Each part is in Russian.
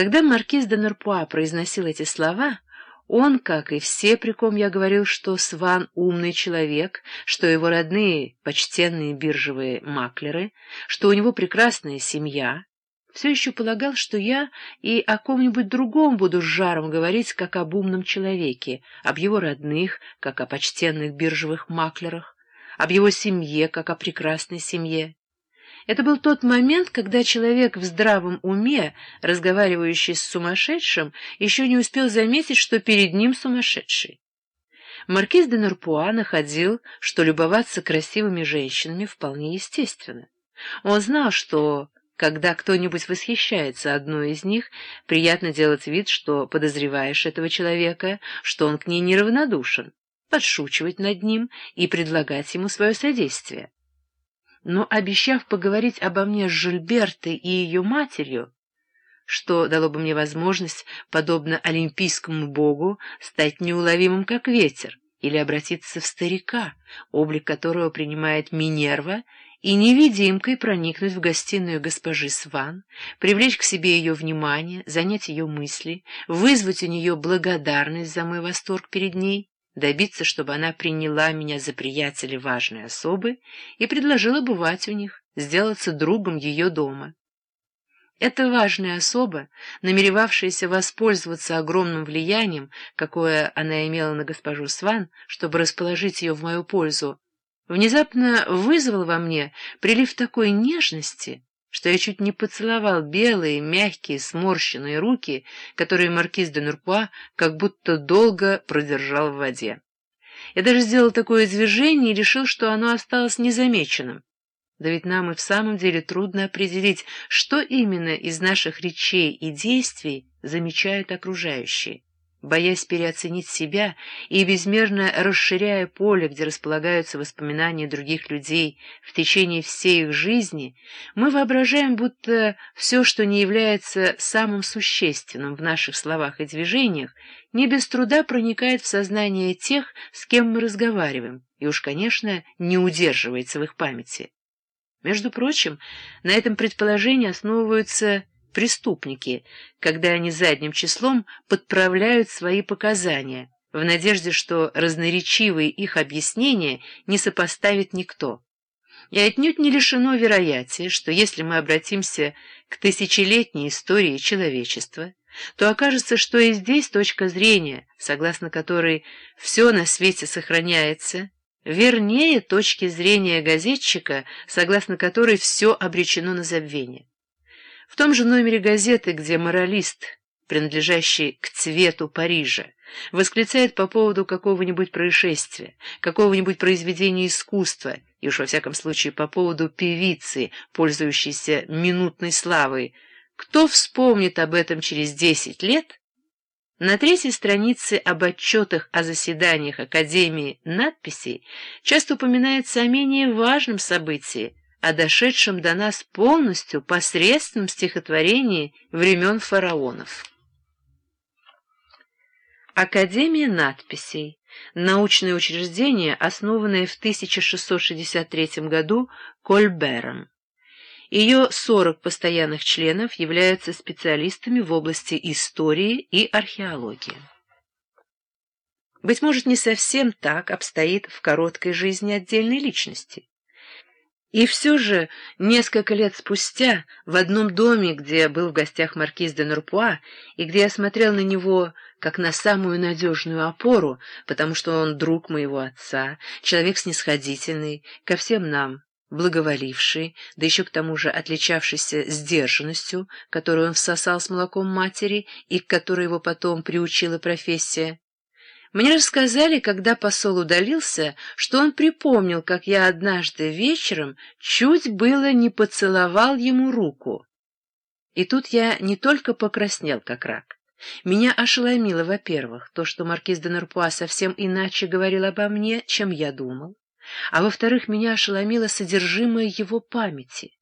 Когда маркиз де Нерпуа произносил эти слова, он, как и все, при ком я говорил, что Сван умный человек, что его родные — почтенные биржевые маклеры, что у него прекрасная семья, все еще полагал, что я и о ком-нибудь другом буду с жаром говорить, как об умном человеке, об его родных, как о почтенных биржевых маклерах, об его семье, как о прекрасной семье. Это был тот момент, когда человек в здравом уме, разговаривающий с сумасшедшим, еще не успел заметить, что перед ним сумасшедший. Маркиз де Нурпуа находил, что любоваться красивыми женщинами вполне естественно. Он знал, что, когда кто-нибудь восхищается одной из них, приятно делать вид, что подозреваешь этого человека, что он к ней неравнодушен, подшучивать над ним и предлагать ему свое содействие но, обещав поговорить обо мне с Жильбертой и ее матерью, что дало бы мне возможность, подобно олимпийскому богу, стать неуловимым, как ветер, или обратиться в старика, облик которого принимает Минерва, и невидимкой проникнуть в гостиную госпожи Сван, привлечь к себе ее внимание, занять ее мысли, вызвать у нее благодарность за мой восторг перед ней, добиться, чтобы она приняла меня за приятеля важной особы и предложила бывать у них, сделаться другом ее дома. Эта важная особа, намеревавшаяся воспользоваться огромным влиянием, какое она имела на госпожу Сван, чтобы расположить ее в мою пользу, внезапно вызвала во мне прилив такой нежности, что я чуть не поцеловал белые, мягкие, сморщенные руки, которые маркиз де Нурпуа как будто долго продержал в воде. Я даже сделал такое движение и решил, что оно осталось незамеченным. Да ведь нам и в самом деле трудно определить, что именно из наших речей и действий замечают окружающие боясь переоценить себя и безмерно расширяя поле, где располагаются воспоминания других людей в течение всей их жизни, мы воображаем, будто все, что не является самым существенным в наших словах и движениях, не без труда проникает в сознание тех, с кем мы разговариваем, и уж, конечно, не удерживается в их памяти. Между прочим, на этом предположении основываются преступники, когда они задним числом подправляют свои показания, в надежде, что разноречивые их объяснения не сопоставит никто. И отнюдь не лишено вероятия, что если мы обратимся к тысячелетней истории человечества, то окажется, что и здесь точка зрения, согласно которой все на свете сохраняется, вернее точки зрения газетчика, согласно которой все обречено на забвение. В том же номере газеты, где моралист, принадлежащий к цвету Парижа, восклицает по поводу какого-нибудь происшествия, какого-нибудь произведения искусства, и уж во всяком случае по поводу певицы, пользующейся минутной славой, кто вспомнит об этом через десять лет? На третьей странице об отчетах о заседаниях Академии надписей часто упоминается о менее важном событии, о дошедшем до нас полностью посредством стихотворении времен фараонов. Академия надписей – научное учреждение, основанное в 1663 году Кольбером. Ее 40 постоянных членов являются специалистами в области истории и археологии. Быть может, не совсем так обстоит в короткой жизни отдельной личности. И все же, несколько лет спустя, в одном доме, где был в гостях маркиз де Нурпуа, и где я смотрел на него как на самую надежную опору, потому что он друг моего отца, человек снисходительный, ко всем нам, благоволивший, да еще к тому же отличавшийся сдержанностью, которую он всосал с молоком матери и к которой его потом приучила профессия, мне рассказали, когда посол удалился, что он припомнил, как я однажды вечером чуть было не поцеловал ему руку. И тут я не только покраснел, как рак. Меня ошеломило, во-первых, то, что маркиз де Нурпуа совсем иначе говорил обо мне, чем я думал, а во-вторых, меня ошеломило содержимое его памяти.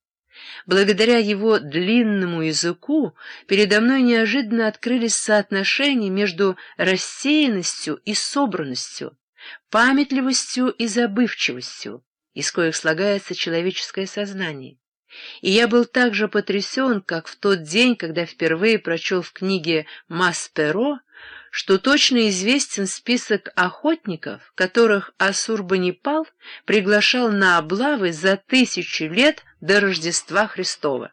Благодаря его длинному языку передо мной неожиданно открылись соотношения между рассеянностью и собранностью, памятливостью и забывчивостью, из коих слагается человеческое сознание. И я был так же потрясен, как в тот день, когда впервые прочел в книге «Масперо», что точно известен список охотников, которых Ассурбанипал приглашал на облавы за тысячу лет до Рождества Христова.